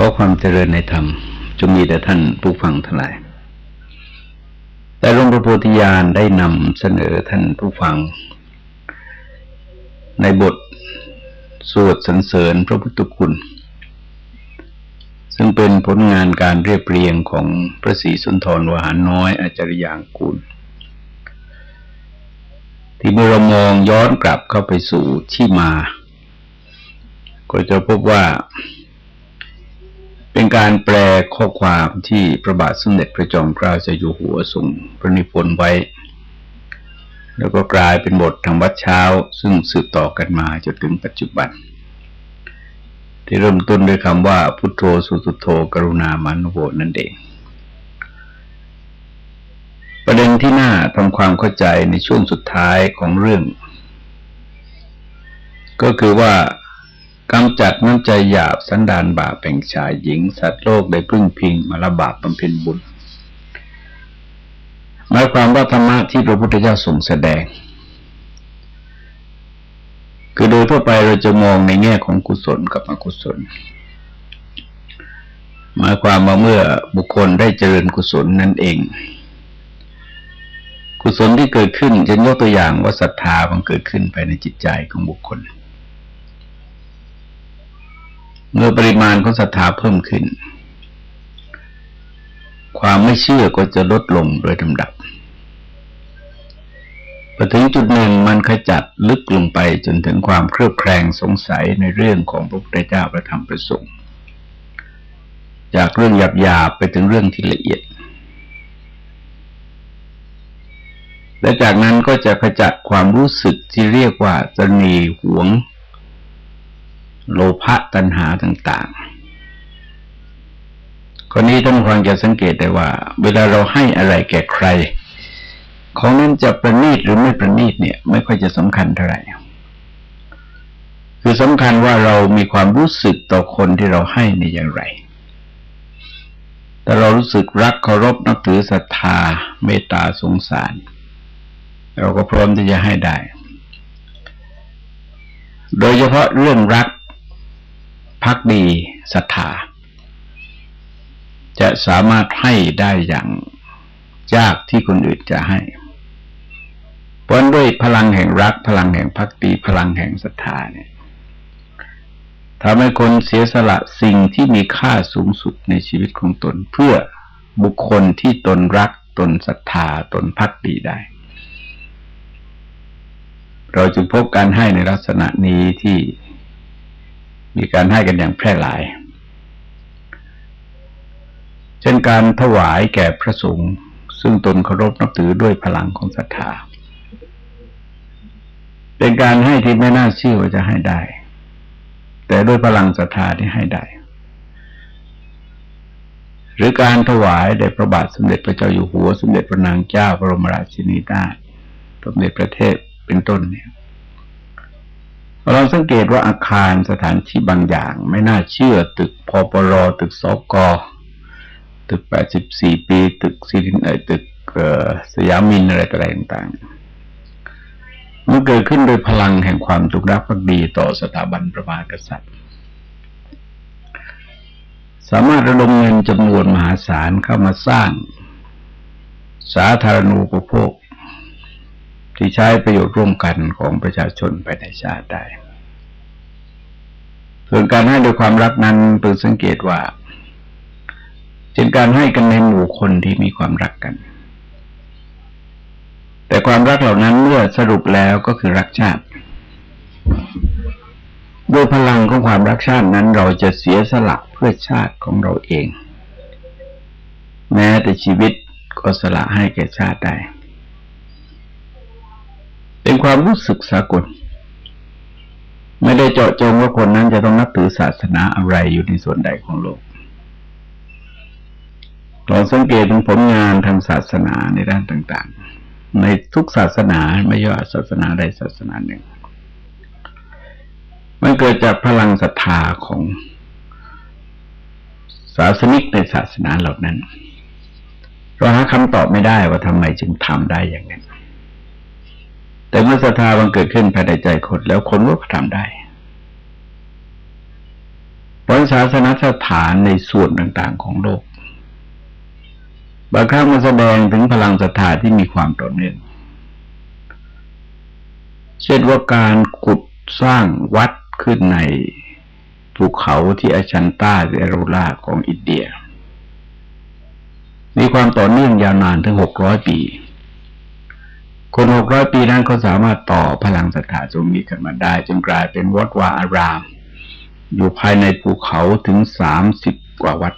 ขอความเจริญในธรรมจงมีแต่ท่านผู้ฟังทั้งหลาย แต่หลวงพระโพธิญาณได้นำเสนอท่านผู้ฟัง ในบทสวดสรรเสริญพระพุทธคุณ ซึ่งเป็นผลงานการเรียบเรียงของพระศรีสุนทรวหารน้อยอาจารยางกูล ที่เมื่อเรามองย้อนกลับเข้าไปสู่ที่มา ก็จะพบว่า เป็นการแปลข้อความที่พระบาทสมเด็จพระจอมเกล้าเจ้าอยู่หัวทรงพระนิพนธ์ไว้ แล้วก็กลายเป็นบททางวัดเช้า ซึ่งสืบต่อกันมาจนถึงปัจจุบัน ที่เริ่มต้นด้วยคำว่าพุทโธสุตุโธกรุณามานุโวนั่นเอง ประเด็นที่น่าทำความเข้าใจในช่วงสุดท้ายของเรื่อง ก็คือว่า กำจัดน้ำใจหยาบสันดานบาปแห่งชายหญิง สัตว์โลกได้พึ่งพิงมาละบาปบำเพ็ญบุญหมายความว่าธรรมะที่พระพุทธเจ้าทรงแสดง คือโดยทั่วไปเราจะมองในแง่ของกุศลกับอกุศล หมายความว่าเมื่อบุคคลได้เจริญกุศลนั่นเอง กุศลที่เกิดขึ้นจะยกตัวอย่างว่าศรัทธามันเกิดขึ้นภายในจิตใจของบุคคล เมื่อปริมาณของศรัทธาเพิ่มขึ้น ความไม่เชื่อก็จะลดลงโดยลำดับพอถึงจุดหนึ่งมันขจัดลึกลงไปจนถึงความเครือบแคลงสงสัยในเรื่องของพระพุทธเจ้าประธรรมประสงค์จากเรื่องหยาบๆไปถึงเรื่องที่ละเอียด และจากนั้นก็จะขจัดความรู้สึกที่เรียกว่าจะนีหวง โลภะตัณหาต่างๆคนนี้ท่านฟังจะสังเกตได้ว่า เวลาเราให้อะไรแก่ใคร ของนั้นจะประณีตหรือไม่ประณีตเนี่ย ไม่ค่อยจะสำคัญเท่าไหร่คือสำคัญว่าเรามีความรู้สึกต่อคนที่เราให้ในอย่างไร แต่เรารู้สึกรักเคารพนับถือศรัทธาเมตตาสงสาร เราก็พร้อมที่จะให้ได้ โดยเฉพาะเรื่องรัก พักดีศรัทธา จะสามารถให้ได้อย่างยากที่คนอื่นจะให้ เพราะด้วยพลังแห่งรัก พลังแห่งพักดีพลังแห่งศรัทธาเนี่ยทำให้คนเสียสละสิ่งที่มีค่าสูงสุดในชีวิตของตน เพื่อบุคคลที่ตนรักตนศรัทธาตนพักดีได้ เราจึงพบการให้ในลักษณะนี้ที่ มีการให้กันอย่างแพร่หลาย เช่นการถวายแก่พระสงฆ์ซึ่งตนเคารพนับถือด้วยพลังของศรัทธา เป็นการให้ที่ไม่น่าเชื่อว่าจะให้ได้ แต่ด้วยพลังศรัทธาที่ให้ได้ หรือการถวายแด่พระบาทสมเด็จพระเจ้าอยู่หัว สมเด็จพระนางเจ้า พระบรมราชินีนาถสมเด็จพระเทพเป็นต้นเนี่ย เราสังเกตว่าอาคารสถานที่บางอย่าง ไม่น่าเชื่อตึกพปรตึกสกตึกแปดสิบสี่ปี ตึกซีรินเอตึกสยามินอะไรต่างๆมันเกิดขึ้นโดยพลังแห่งความตุกรักภักดีต่อสถาบันประมากษัตริย์ สามารถระดมเงินจำนวนมหาศาลเข้ามาสร้าง สาธารณูปโภค ที่ใช้ประโยชน์ร่วมกันของประชาชนไปในชาติได้ ส่วนการให้โดยความรักนั้นเปิดสังเกตว่าเป็นการให้กันในหมู่คนที่มีความรักกัน แต่ความรักเหล่านั้นเมื่อสรุปแล้วก็คือรักชาติด้วยพลังของความรักชาตินั้นเราจะเสียสละเพื่อชาติของเราเอง แม้แต่ชีวิตก็สละให้แก่ชาติได้ เป็นความรู้สึกสากล ไม่ได้เจาะจงว่าคนนั้นจะต้องนับถือศาสนาอะไรอยู่ในส่วนใดของโลกลองสังเกตถึงผลงานทางศาสนาในด้านต่าง ๆ ในทุกศาสนาไม่ว่าศาสนาใดศาสนาหนึ่ง มันเกิดจากพลังศรัทธาของศาสนิกในศาสนาเหล่านั้น เราหาคำตอบไม่ได้ว่าทำไมจึงทำได้อย่างนั้น แต่เมื่อศรัทธามันเกิดขึ้นภายในใจคนแล้วคนก็ทำได้พราะศาสนสถานในส่วนต่างๆของโลก บางครั้งมันแสดงถึงพลังศรัทธาที่มีความต่อเนื่อง เช่นว่าการขุดสร้างวัดขึ้นในภูเขาที่อาชันต้าเซโรลาของอินเดีย มีความต่อเนื่องยาวนานถึงหกร้อยปี คนหกร้อยปีนั้นเขาสามารถต่อพลังศรัทธาตรงนี้ขึ้นมาได้ จนกลายเป็นวัดวาอาราม อยู่ภายในภูเขาถึงสามสิบกว่าวัด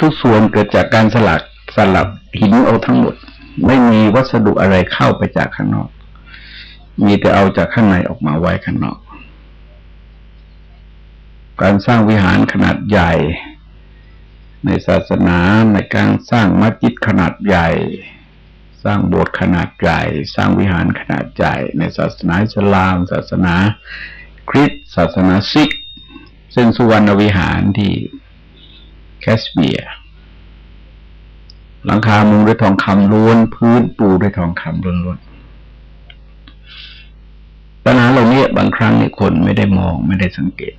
ทุกส่วนเกิดจากการสลักสลับหินเอาทั้งหมด ไม่มีวัสดุอะไรเข้าไปจากข้างนอก มีแต่เอาจากข้างในออกมาไว้ข้างนอก การสร้างวิหารขนาดใหญ่ ในศาสนาในการสร้างมัสยิดขนาดใหญ่ ร้างโบสถ์ขนาดใหญ่สร้างวิหารขนาดใหญ่ในศาสนาอิสลาม ศาสนาคริสต์ศาสนาซิก ซึ่งสุวรรณวิหารที่แคสเบียหลังคามุงด้วยทองคำล้วน พื้นปูด้วยทองคำล้วนปัญหาเหล่านี้บางครั้งเนี่ยคนไม่ได้มองไม่ได้สังเกต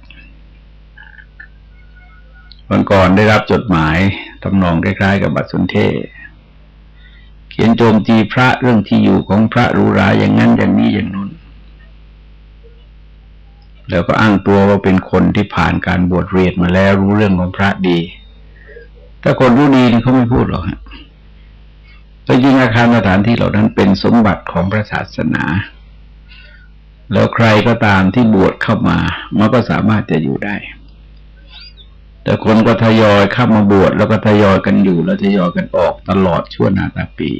วันก่อนได้รับจดหมายทำนองคล้ายๆกับบัตรสนเทศเขี ยนโจมตีพระเรื่องที่อยู่ของพระรูราอย่างนั้นอย่างนี้อย่างนู้น แล้วก็อ้างตัวว่าเป็นคนที่ผ่านการบวชเรียนมาแล้วรู้เรื่องของพระดี ถ้าคนรู้ดีนี่เขาไม่พูดหรอกฮะแต่จริงอาคารสถานที่เหล่านั้นเป็นสมบัติของพระศาสนา แล้วใครก็ตามที่บวชเข้ามา มันก็สามารถจะอยู่ได้ แต่คนก็ทยอยเข้ามาบวชแล้วก็ทยอยกันอยู่ แล้วทยอยกันออกตลอดชั่วนาตาปี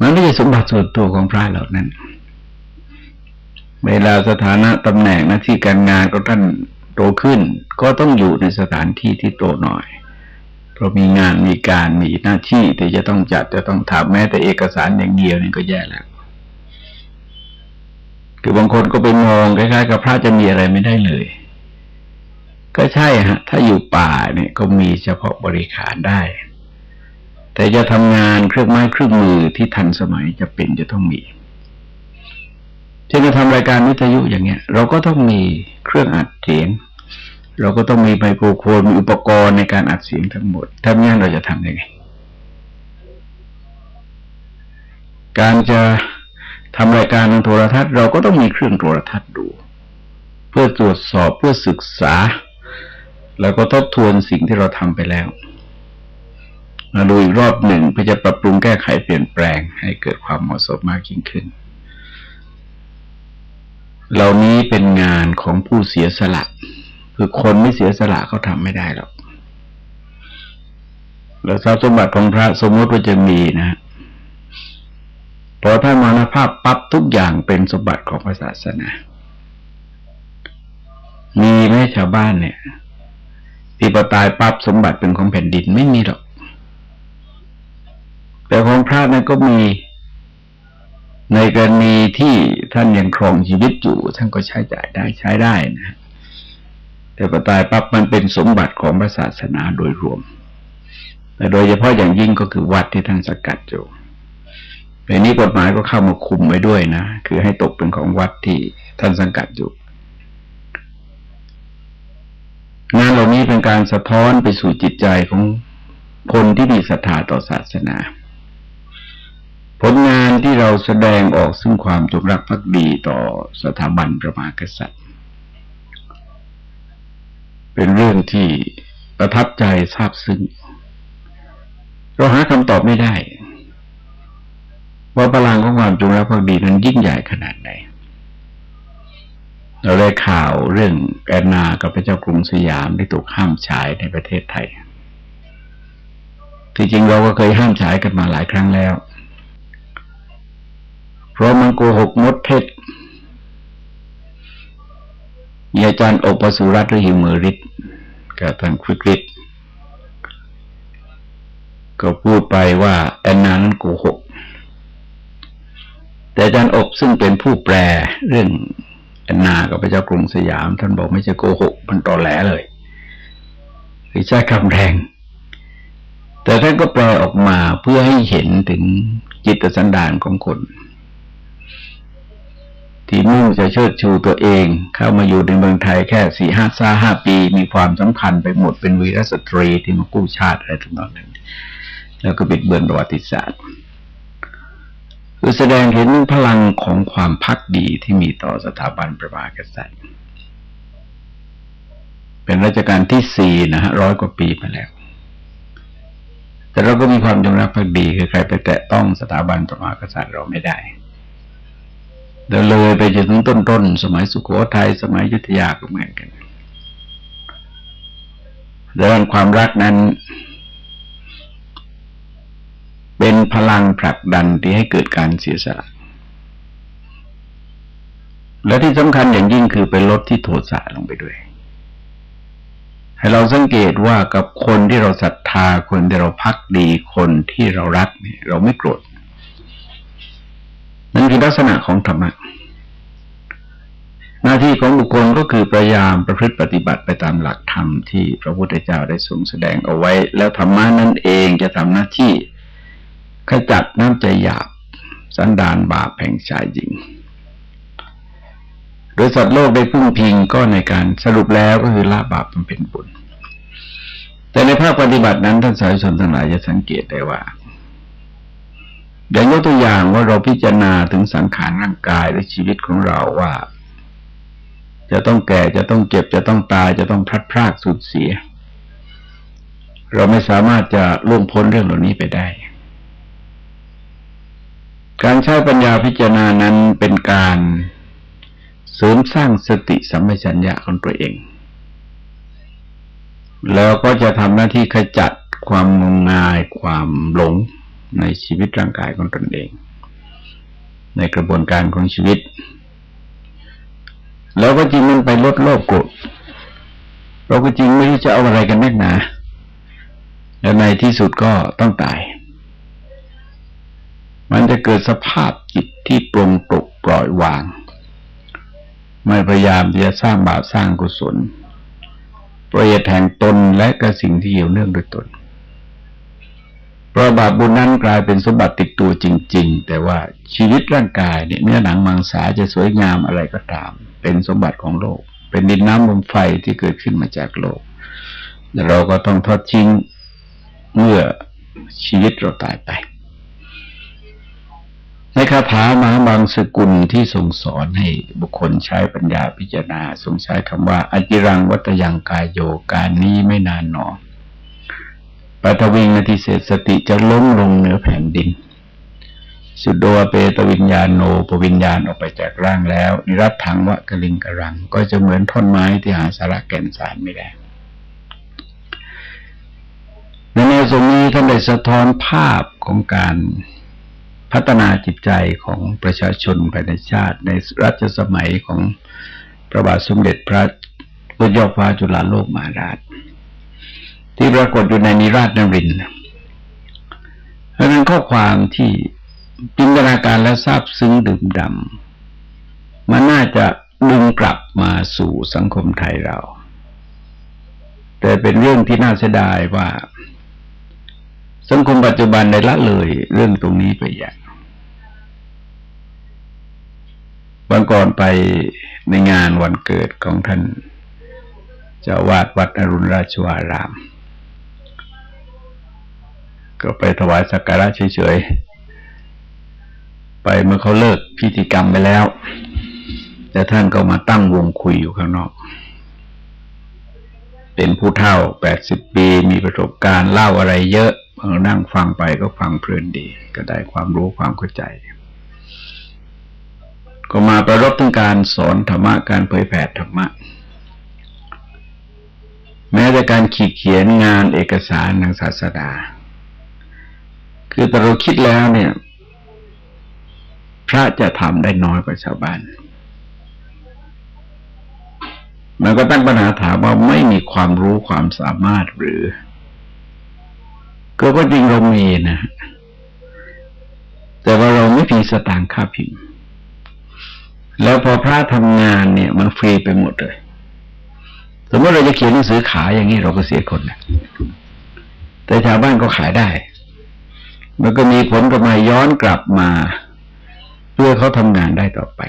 มันไม่ใช่สมบัติส่วนตัวของพระเหล่านั้น เวลาสถานะตำแหน่งหน้าที่การงานก็ท่านโตขึ้น ก็ต้องอยู่ในสถานที่ที่โตหน่อย เพราะมีงานมีการมีหน้าที่ที่จะต้องจัดจะต้องทำแม้แต่เอกสารอย่างเดียวนี่ก็แย่แล้วคือบางคนก็ไปมองคล้ายๆกับพระจะมีอะไรไม่ได้เลย ก็ใช่ฮะ ถ้าอยู่ป่าเนี่ยก็มีเฉพาะบริการได้ แต่จะทำงานเครื่องไม้เครื่องมือที่ทันสมัยจะเป็นจะต้องมีเช่นจะทำรายการวิทยุอย่างเงี้ย เราก็ต้องมีเครื่องอัดเสียง เราก็ต้องมีไมโครโฟนมีอุปกรณ์ในการอัดเสียงทั้งหมดถ้าไม่งั้นเราจะทำยังไง การจะทำรายการทางโทรทัศน์ เราก็ต้องมีเครื่องโทรทัศน์ดู เพื่อตรวจสอบเพื่อศึกษา แล้วก็ทบทวนสิ่งที่เราทำไปแล้ว มาดูอีกรอบหนึ่งเพื่อจะปรับปรุงแก้ไขเปลี่ยนแปลงให้เกิดความเหมาะสมมากยิ่งขึ้น เหล่านี้เป็นงานของผู้เสียสละ คือคนไม่เสียสละเขาทำไม่ได้หรอก แล้วทรัพย์สมบัติของพระสมมติว่าจะมีนะพอท่านมรณภาพปั๊บทุกอย่างเป็นสมบัติของศาสนา มีไหมชาวบ้านเนี่ย ที่พอตายปั๊บสมบัติเป็นของแผ่นดินไม่มีหรอก แต่ของพระนั้นก็มี ในกรณีที่ท่านยังครองชีวิตอยู่ ท่านก็ใช้จ่ายได้ใช้ได้นะ แต่พอตายปั๊บมันเป็นสมบัติของพระศาสนาโดยรวมแต่โดยเฉพาะอย่างยิ่งก็คือวัดที่ท่านสกัดอยู่ในนี้กฎหมายก็เข้ามาคุมไว้ด้วยนะ คือให้ตกเป็นของวัดที่ท่านสังกัดอยู่ งานเหล่านี้เป็นการสะท้อนไปสู่จิตใจของคนที่มีศรัทธาต่อศาสนา ผลงานที่เราแสดงออกซึ่งความจงรักภักดีต่อสถาบันประมากษัตริย์ เป็นเรื่องที่ประทับใจทราบซึ้งเราหาคำตอบไม่ได้ ว่าพลังของความจงรักภักดีนั้นยิ่งใหญ่ขนาดไหน เราได้ข่าวเรื่องแอนนากับพระเจ้ากรุงสยามที่ถูกห้ามฉายในประเทศไทย ที่จริงเราก็เคยห้ามฉายกันมาหลายครั้งแล้ว เพราะมันโกหกมดเท็จมีอาจารย์อปสุรัตน์หรือหิมเมริตกับทางคริกก็พูดไปว่าแอนนานั้นโกหก แต่อาจารย์อบซึ่งเป็นผู้แปลเรื่อง นนากับพระเจ้ากรุงสยาม ท่านบอกไม่ใช่โกหก มันตอแหลเลยหรือใช้คำแรง แต่ท่านก็แปลออกมาเพื่อให้เห็นถึงจิตสันดานของคน ที่มุ่งจะเชิดชูตัวเอง เข้ามาอยู่ในเมืองไทยแค่สี่ห้าซาห้าปี มีความสำคัญไปหมดเป็นวีรสตรีที่มากู้ชาติอะไรทั้งนั้นแล้วก็บิดเบือนประวัติศาสตร์ คือแสดงเห็นพลังของความพักดีที่มีต่อสถาบันประมากษัตริย์เป็นรัชกาลที่สี่นะฮะร้อยกว่าปีมาแล้ว แต่เราก็มีความจงรักภักดีคือใครไปแตะต้องสถาบันประมากษัตริย์เราไม่ได้เดินเลยไปจนถึงต้นๆสมัยสุโขทัยสมัยยุทธยาก็เหมือนกันเรื่องความรักนั้น เป็น พลังผลักดันที่ให้เกิดการเสียสละ และที่สำคัญอย่างยิ่งคือไปลดที่โทสะลงไปด้วย ให้เราสังเกตว่ากับคนที่เราศรัทธาคนที่เราพักดีคนที่เรารักเนี่ยเราไม่โกรธนั่นคือลักษณะของธรรมะหน้าที่ของบุคคลก็คือพยายามประพฤติปฏิบัติไปตามหลักธรรมที่พระพุทธเจ้าได้ทรงแสดงเอาไว้ แล้วธรรมะนั่นเองจะทำหน้าที่ ขจัดน้ำใจหยาบ สันดานบาปแห่งชายหญิง โดยสัตว์โลกได้พึ่งพิงก็ในการสรุปแล้วก็คือละบาปมันเป็นบุญ แต่ในภาคปฏิบัตินั้นท่านสายชนทั้งหลายจะสังเกตได้ว่าอย่างยกตัวอย่างว่าเราพิจารณาถึงสังขารร่างกายและชีวิตของเราว่า จะต้องแก่จะต้องเจ็บจะต้องตายจะต้องพลัดพรากสูญเสีย เราไม่สามารถจะล่วงพ้นเรื่องเหล่านี้ไปได้ การใช้ปัญญาพิจารณานั้นเป็นการเสริมสร้างสติสัมปชัญญะของตัวเอง แล้วก็จะทำหน้าที่ขจัดความงมงายความหลงในชีวิตร่างกายของตนเอง ในกระบวนการของชีวิต แล้วก็จริงมันไปลดโลภโกรธเราก็จริงไม่รู้จะเอาอะไรกันแน่นาแล้วในที่สุดก็ต้องตาย มันจะเกิดสภาพจิตที่ปรงตกปล่อยวาง ไม่พยายามที่จะสร้างบาปสร้างกุศลประโยชน์แห่งตนและกับสิ่งที่เกี่ยวเนื่องโดยตน เพราะบาปบุญนั้นกลายเป็นสมบัติติดตัวจริง ๆ แต่ว่าชีวิตร่างกายเนี่ยเนื้อหนังมังสาจะสวยงามอะไรก็ตาม เป็นสมบัติของโลก เป็นดินน้ำลมไฟที่เกิดขึ้นมาจากโลกแต่เราก็ต้องทอดทิ้งเมื่อชีวิตเราตายไป ในคาถามาบางสกุลที่ทรงสอนให้บุคคลใช้ปัญญาพิจารณาทรงใช้คำว่า อจิรังวัตยังกายโยการนี้ไม่นานหนอปัทวิงอธิเศษสติจะล้มลงเหนือแผ่นดิน สุดโดเปตวิญญาณโนปวิญญาณออกไปจากร่างแล้ว นิรัตถังวะกลิงกรัง ก็จะเหมือนท่อนไม้ที่หาสาระแก่นสารไม่ได้ในแนวทรงนี้ท่านได้สะท้อนภาพของการ พัฒนาจิตใจของประชาชนภายในชาติ ในรัชสมัยของพระบาทสมเด็จพระพุทธยอดฟ้าจุฬาโลกมหาราช ที่ปรากฏอยู่ในนิราชนรินเป็นข้อความที่จินตนาการและทราบซึ้งดื่มดำมันน่าจะดึงกลับมาสู่สังคมไทยเรา แต่เป็นเรื่องที่น่าเสียดายว่า สังคมปัจจุบันได้ละเลยเรื่องตรงนี้ไปอย่างวันก่อนไปในงานวันเกิดของท่านเจ้าวาดวัดอรุณราชวาราม ก็ไปถวายสักการะเฉยๆ ไปเมื่อเขาเลิกพิธีกรรมไปแล้ว แต่ท่านก็มาตั้งวงคุยอยู่ข้างนอก เป็นผู้เฒ่าแปดสิบปีมีประสบการณ์เล่าอะไรเยอะ เออนั่งฟังไปก็ฟังเพลินดี ก็ได้ความรู้ความเข้าใจ ก็มาประรบถึงการสอนธรรมะการเผยแผ่ธรรมะ แม้แต่การขีดเขียนงานเอกสารทางศาสนาคือแต่เราคิดแล้วเนี่ย พระจะทำได้น้อยกว่าชาวบ้านมันก็ตั้งปัญหาถามว่าไม่มีความรู้ความสามารถหรือ ก็ว่าจริงเรามีนะ แต่ว่าเราไม่มีสตางค์ค่าพิมพ์แล้วพอพระทำงานเนี่ย มันฟรีไปหมดเลย สมมติเราจะเขียนหนังสือขายอย่างนี้เราก็เสียคนนะแต่ชาวบ้านก็ขายได้ มันก็มีผลกำไรย้อนกลับมา เพื่อเขาทำงานได้ต่อไป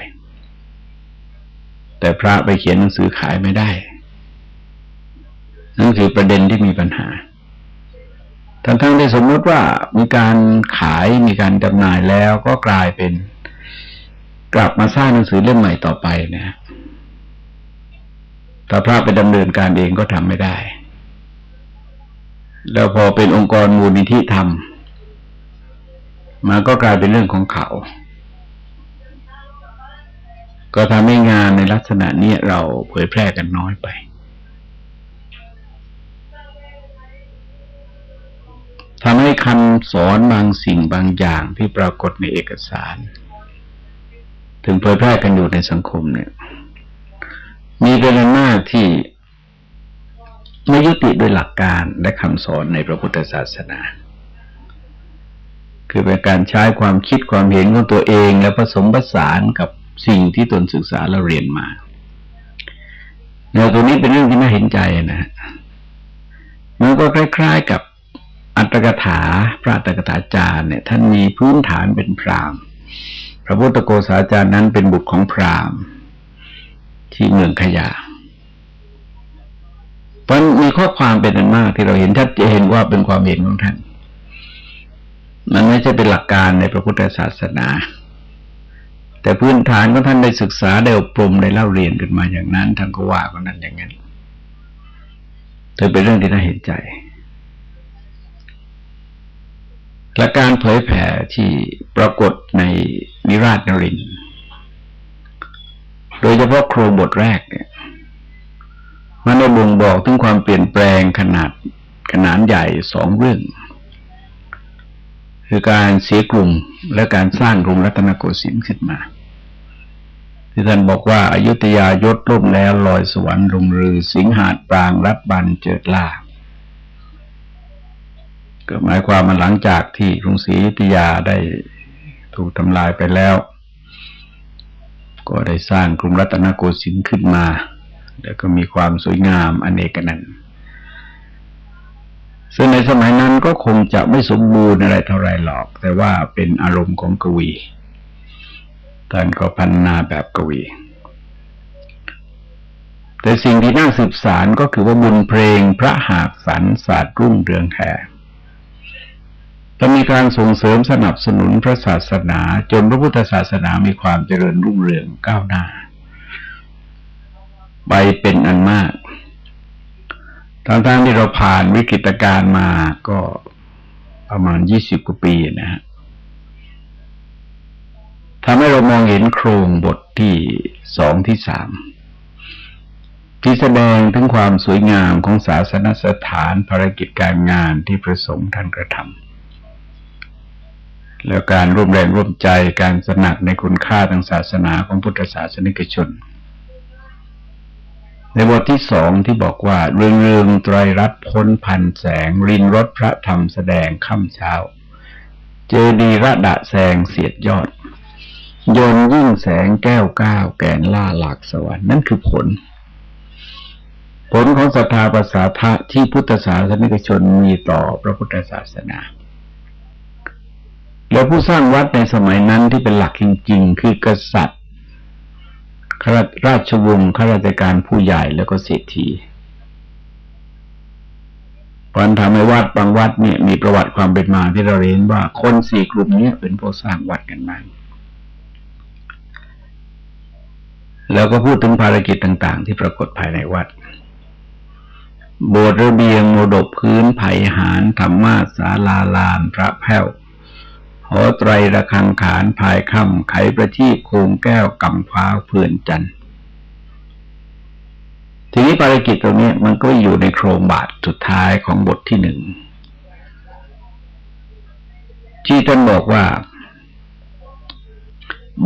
แต่พระไปเขียนหนังสือขายไม่ได้นั่นคือประเด็นที่มีปัญหา ทั้งทั้งที่สมมติว่ามีการขายมีการจำหน่ายแล้วก็กลายเป็น กลับมาสร้างหนังสือเล่มใหม่ต่อไปนะถ้าพระไปดำเนินการเองก็ทำไม่ได้ แล้วพอเป็นองค์กรมูลนิธิทำมาก็กลายเป็นเรื่องของเขา ก็ทำให้งานในลักษณะนี้เราเผยแพร่กันน้อยไปทำให้ คำสอนบางสิ่งบางอย่างที่ปรากฏในเอกสาร ถึงเผยแพร่กันอยู่ในสังคมเนี่ย มีเป็นหน้าที่ไม่ยุติโดยหลักการและคำสอนในพระพุทธศาสนา คือเป็นการใช้ความคิดความเห็นของตัวเอง และผสมผสานกับสิ่งที่ตนศึกษาและเรียนมาแนวตัวนี้เป็นเรื่องที่น่าเห็นใจนะมันก็คล้าย ๆกับ อัตถกถา พระอัตถกถาจารย์เนี่ย ท่านมีพื้นฐานเป็นพราหมณ์ พระพุทธโกษาจารย์นั้นเป็นบุตรของพราหมณ์ ที่เมืองขยาเพราะมีข้อความเป็นอันมากที่เราเห็นชัดเจนว่าเป็นความเห็นของท่าน มันไม่ใช่เป็นหลักการในพระพุทธศาสนาแต่พื้นฐานของท่านได้ศึกษาได้อบรมได้เล่าเรียนกันมาอย่างนั้นท่านก็ว่ากันนั้นอย่างนั้นเธอเป็นเรื่องที่น่าเห็นใจ และการเผยแผ่ที่ปรากฏในนิราชนริน โดยเฉพาะโครงบทแรกเนี่ยมันได้บ่งบอกถึงความเปลี่ยนแปลงขนาดขนาดใหญ่สองเรื่อง คือการเสียกลุ่มและการสร้างกรุงรัตนโกสินทร์ขึ้นมา ที่ท่านบอกว่าอายุทยายศล่มแล้วลอยสวรรค์ลงรือ สิงหาดปรางรัดบันเจิดล่า ก็หมายความมาหลังจากที่กรุงศรีอยุธยาได้ถูกทำลายไปแล้ว ก็ได้สร้างกรุงรัตนโกสินทร์ขึ้นมา แล้วก็มีความสวยงามอเนกนันต์ซึ่งในสมัยนั้นก็คงจะไม่สมบูรณ์อะไรเท่าไรหรอก แต่ว่าเป็นอารมณ์ของกวีท่านก็พันนาแบบกวี แต่สิ่งที่น่าสืบสารก็คือว่าบุญเพลงพระหากสรรศาสตร์รุ่งเรืองแห่ และมีการส่งเสริมสนับสนุนพระศาสนา จนพระพุทธศาสนามีความเจริญรุ่งเรืองก้าวหน้า ไปเป็นอันมากทั้งๆที่เราผ่านวิกฤตการณ์มาก็ประมาณยี่สิบกว่าปีนะฮะทำให้เรามองเห็นโครงบทที่สองที่สามที่แสดงถึงความสวยงามของศาสนสถานภารกิจการงานที่ประสงค์ท่านกระทำ แล้วการร่วมแรงร่วมใจการสนักในคุณค่าทางศาสนาของพุทธศาสนิกชน ในบทที่สองที่บอกว่าเรืองเรืองไตรรัตพ้นพันแสง รินรถพระธรรมแสดงค่ำเช้า เจดีระดะแสงเสียดยอดยนยิ่งแสงแก้วก้าวแกนล่าหลากสวรรค์นั่นคือผล ผลของศรัทธาประสาทะที่พุทธศาสนิกชนมีต่อพระพุทธศาสนา แล้วผู้สร้างวัดในสมัยนั้นที่เป็นหลักจริง ๆ คือกษัตริย์ข้าราชวงศ์ข้าราชการผู้ใหญ่แล้วก็เศรษฐีพอนทำให้วัดบางวัดเนี่ยมีประวัติความเป็นมาที่เราเห็นว่าคนสี่กลุ่มนี้เป็นผู้สร้างวัดกันมาแล้วก็พูดถึงภารกิจต่าง ๆ ที่ปรากฏภายในวัด โบสถ์ระเบียงโมดบพื้นไผ่หารธรรมาศาลาลาน พระแพ้ว หอไตรระคังขานภายค่ำไขประทีปโคงแก้วกำฟ้าเพื่อนจันทีนี้ภารกิจตรงนี้มันก็อยู่ในโครงบาทสุดท้ายของบทที่หนึ่งที่ท่านบอกว่า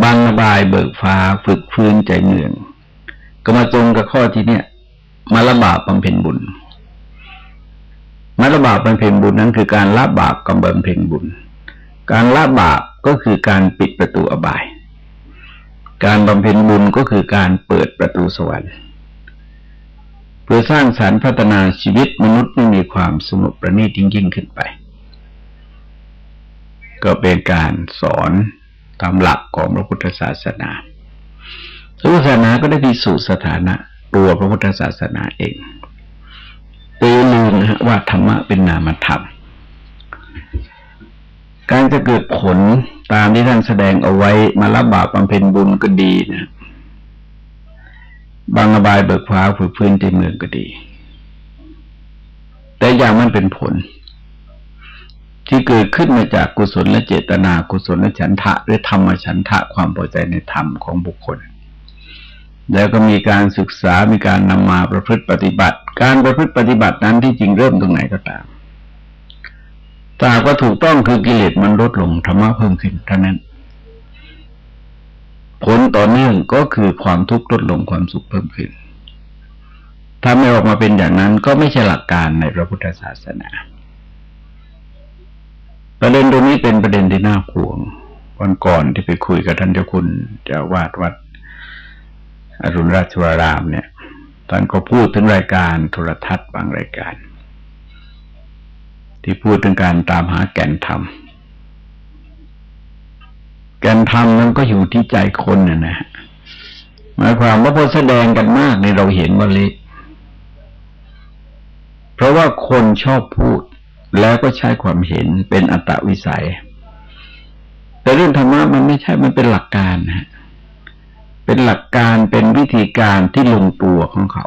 บางบายเบิกฟ้าฝึกฟื้นใจเมือง ก็มาตรงกับข้อที่เนี้ยมาละบาปบำเพ็ญบุญมาละบาปบำเพ็ญบุญนั้นคือการละบาปกับบำเพ็ญบุญ การละบาปก็คือการปิดประตูอบาย การบำเพ็ญบุญก็คือการเปิดประตูสวรรค์ เพื่อสร้างสารรค์พัฒนาชีวิตมนุษย์ให้มีความสงบประณีตยิ่งขึ้นไป ก็เป็นการสอนตามหลักของพระพุทธศาสนาพุทธศาสนาก็ได้พิสูจน์สถานะตัวพระพุทธศาสนาเองตีลืมนะว่าธรรมะเป็นนามธรรม การจะเกิดผลตามที่ท่านแสดงเอาไว้มารับบาปบำเพ็ญบุญก็ดีนะบางอบายเบิกฟ้าฝืนพื้นที่เมืองก็ดี แต่อย่างมันเป็นผล ที่เกิดขึ้นมาจากกุศลและเจตนากุศลและฉันทะหรือธรรมฉันทะความพอใจในธรรมของบุคคล แล้วก็มีการศึกษามีการนำมาประพฤติปฏิบัติ การประพฤติปฏิบัตินั้นที่จริงเริ่มตรงไหนก็ตาม ถ้าว่าถูกต้องคือกิเลสมันลดลงธรรมะเพิ่มขึ้นเท่านั้น ผลต่อเนื่องก็คือความทุกข์ลดลงความสุขเพิ่มขึ้น ถ้าไม่ออกมาเป็นอย่างนั้นก็ไม่ใช่หลักการในพระพุทธศาสนา ประเด็นตรงนี้เป็นประเด็นที่น่าห่วง วันก่อนที่ไปคุยกับท่านเจ้าคุณเจ้าวาดวัด อรุณราชวรามเนี่ยท่านก็พูดถึงรายการโทรทัศน์บางรายการ ที่พูดถึงการตามหาแก่นธรรม แก่นธรรมนั้นก็อยู่ที่ใจคนน่ะนะหมายความว่าพอแสดงกันมากในเราเห็นว่าเล็กเพราะว่าคนชอบพูดแล้วก็ใช้ความเห็นเป็นอัตวิสัย แต่เรื่องธรรมะมันไม่ใช่มันเป็นหลักการนะเป็นหลักการเป็นวิธีการที่ลงตัวของเขา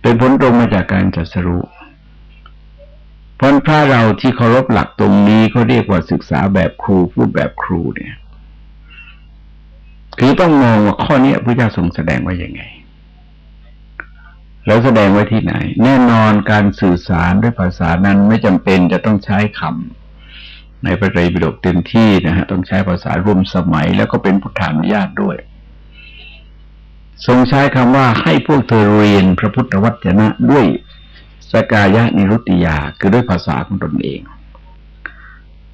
เป็นผลตรงมาจากการจัดสรุป เพราะพระเราที่เคารพหลักตรงนี้เขาเรียกว่าศึกษาแบบครูพูดแบบครูเนี่ยคือต้องมองว่าข้อนี้พระเจ้าทรงแสดงไว้ยังไง แล้วแสดงไว้ที่ไหน แน่นอนการสื่อสารด้วยภาษานั้นไม่จำเป็นจะต้องใช้คำในพระไตรปิฎกเต็มที่นะฮะต้องใช้ภาษาร่วมสมัย แล้วก็เป็นพุทธานุญาตด้วย ทรงใช้คำว่าให้พวกเธอเรียนพระพุทธวจนะด้วย สกายะนิรุติยาคือด้วยภาษาของตนเอง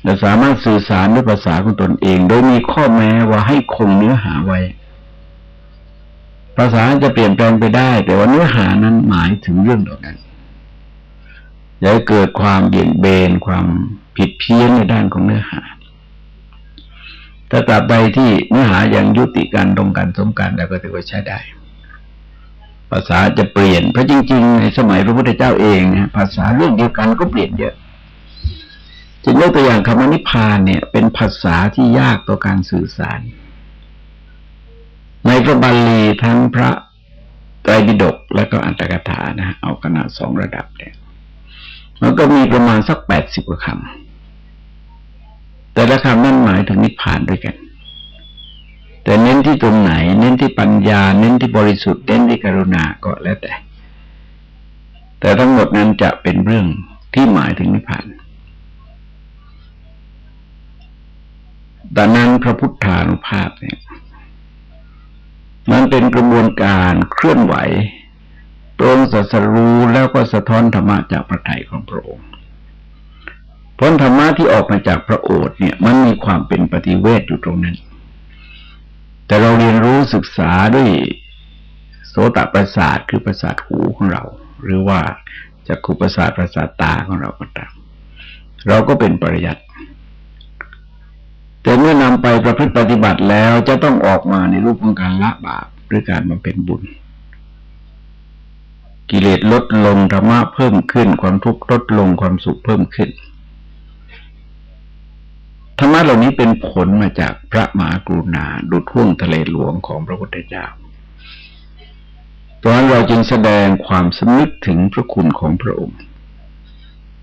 เราสามารถสื่อสารด้วยภาษาของตนเอง โดยมีข้อแม้ว่าให้คงเนื้อหาไว้ ภาษาจะเปลี่ยนแปลงไปได้ แต่ว่าเนื้อหานั้นหมายถึงเรื่องเดียวกันอย่าเกิดความเบี่ยงเบนความผิดเพี้ยนในด้านของเนื้อหาถ้าตราบใดที่เนื้อหายังยุติการตรงกันสมกันแล้วก็ถือว่าใช้ได้ ภาษาจะเปลี่ยน เพราะจริง ๆ ในสมัยพระพุทธเจ้าเองเนี่ยภาษาเรื่องเดียวกันก็เปลี่ยนเยอะจะยกตัวอย่างคำว่านิพพานเนี่ย เป็นภาษาที่ยากต่อการสื่อสาร ในพระบาลีทั้งพระไตรปิฎกและก็อัตถกถานะ เอาขนาดสองระดับเนี่ยมันก็มีประมาณสักแปดสิบกว่าคำแต่ละคำนั่นหมายถึงนิพพานด้วยกัน แต่เน้นที่ตรงไหน เน้นที่ปัญญา เน้นที่บริสุทธิ์เน้นที่กรุณาก็แล้วแต่ แต่ทั้งหมดนั้นจะเป็นเรื่องที่หมายถึงนิพพานดังนั้นพระพุทธานุภาพเนี่ยมันเป็นกระบวนการเคลื่อนไหวตรงสัสรู้แล้วก็สะท้อนธรรมะจากพระทัยของพระองค์ผลธรรมะที่ออกมาจากพระโอษฐ์เนี่ย มันมีความเป็นปฏิเวทอยู่ตรงนั้น แต่เราเรียนรู้ศึกษาด้วยโสตประสาทคือประสาทหูของเรา หรือว่าจักขุประสาทประสาทตาของเราก็ตามเราก็เป็นปริยัติแต่เมื่อนำไปประพฤติปฏิบัติแล้วจะต้องออกมาในรูปของการละบาปหรือการมาเป็นบุญ กิเลสลดลงธรรมะเพิ่มขึ้น ความทุกข์ลดลงความสุขเพิ่มขึ้น ธรรมะเหล่านี้เป็นผลมาจากพระมหากรุณาดุจท่วงทะเลหลวงของพระพุทธเจ้าตอนนั้นเราจึงแสดงความสำนึกถึงพระคุณของพระองค์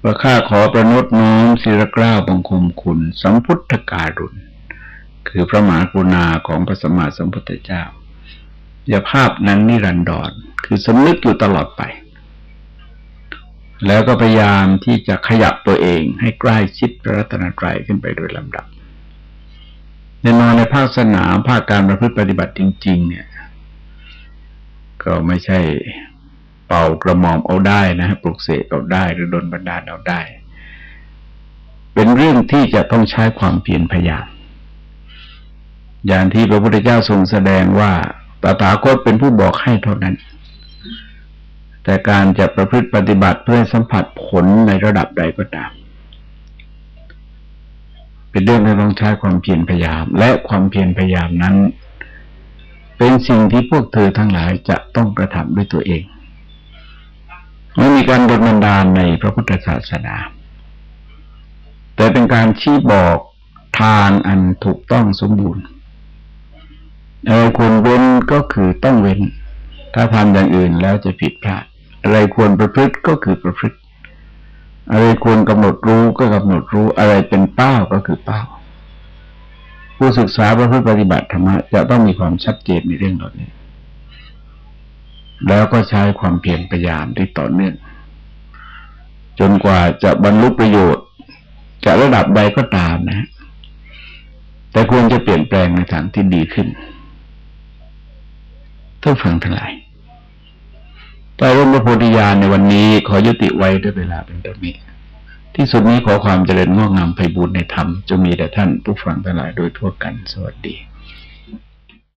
ว่าข้าขอประนตน้อมศิรกล้าบังคมคุณสัมพุทธการุณ คือพระมหากรุณาของพระสมมาสัมพุทธเจ้าอย่าภาพนั้นนิรันดรคือสำนึกอยู่ตลอดไป แล้วก็พยายามที่จะขยับตัวเองให้ใกล้ชิดพระรัตนตรัยขึ้นไปโดยลำดับในนอนในภาคสนามภาคการประพฤติปฏิบัติจริง ๆ เนี่ย ก็ไม่ใช่เป่ากระหม่อมเอาได้นะปลุกเสกเอาได้ หรือดนบันดาลเอาได้ เป็นเรื่องที่จะต้องใช้ความเพียรพยายามอย่างที่พระพุทธเจ้าทรงแสดงว่าตถาคตเป็นผู้บอกให้เท่านั้น แต่การจะประพฤติปฏิบัติเพื่อสัมผัสผลในระดับใดก็ตาม เป็นเรื่องที่ต้องใช้ความเพียรพยายาม และความเพียรพยายามนั้น เป็นสิ่งที่พวกเธอทั้งหลายจะต้องกระทำด้วยตัวเองไม่มีการดลบันดาลในพระพุทธศาสนา แต่เป็นการชี้บอกทางอันถูกต้องสมบูรณ์อะไรควรเว้นก็คือต้องเว้น ถ้าทำอย่างอื่นแล้วจะผิดพลาด อะไรควรประพฤติก็คือประพฤติ อะไรควรกำหนดรู้ก็กำหนดรู้ อะไรเป็นเป้าก็คือเป้า ผู้ศึกษาพระพุทธปฏิบัติธรรมะจะต้องมีความชัดเจนในเรื่องเหล่านี้ แล้วก็ใช้ความเพียรพยายามที่ต่อเนื่อง จนกว่าจะบรรลุประโยชน์จะระดับใดก็ตามนะ แต่ควรจะเปลี่ยนแปลงในทางที่ดีขึ้น ท่านฟังทั้งหลายแต่ร่มพระโพธิญาณในวันนี้ขอยุติไว้ด้วยเวลาเป็นต้นนี้ ที่สุดนี้ขอความเจริญงอกงามไปบูรณนธรรมจะมีแต่ท่านผู้ฟังทั้งหลายโดยทั่วกันสวัสดี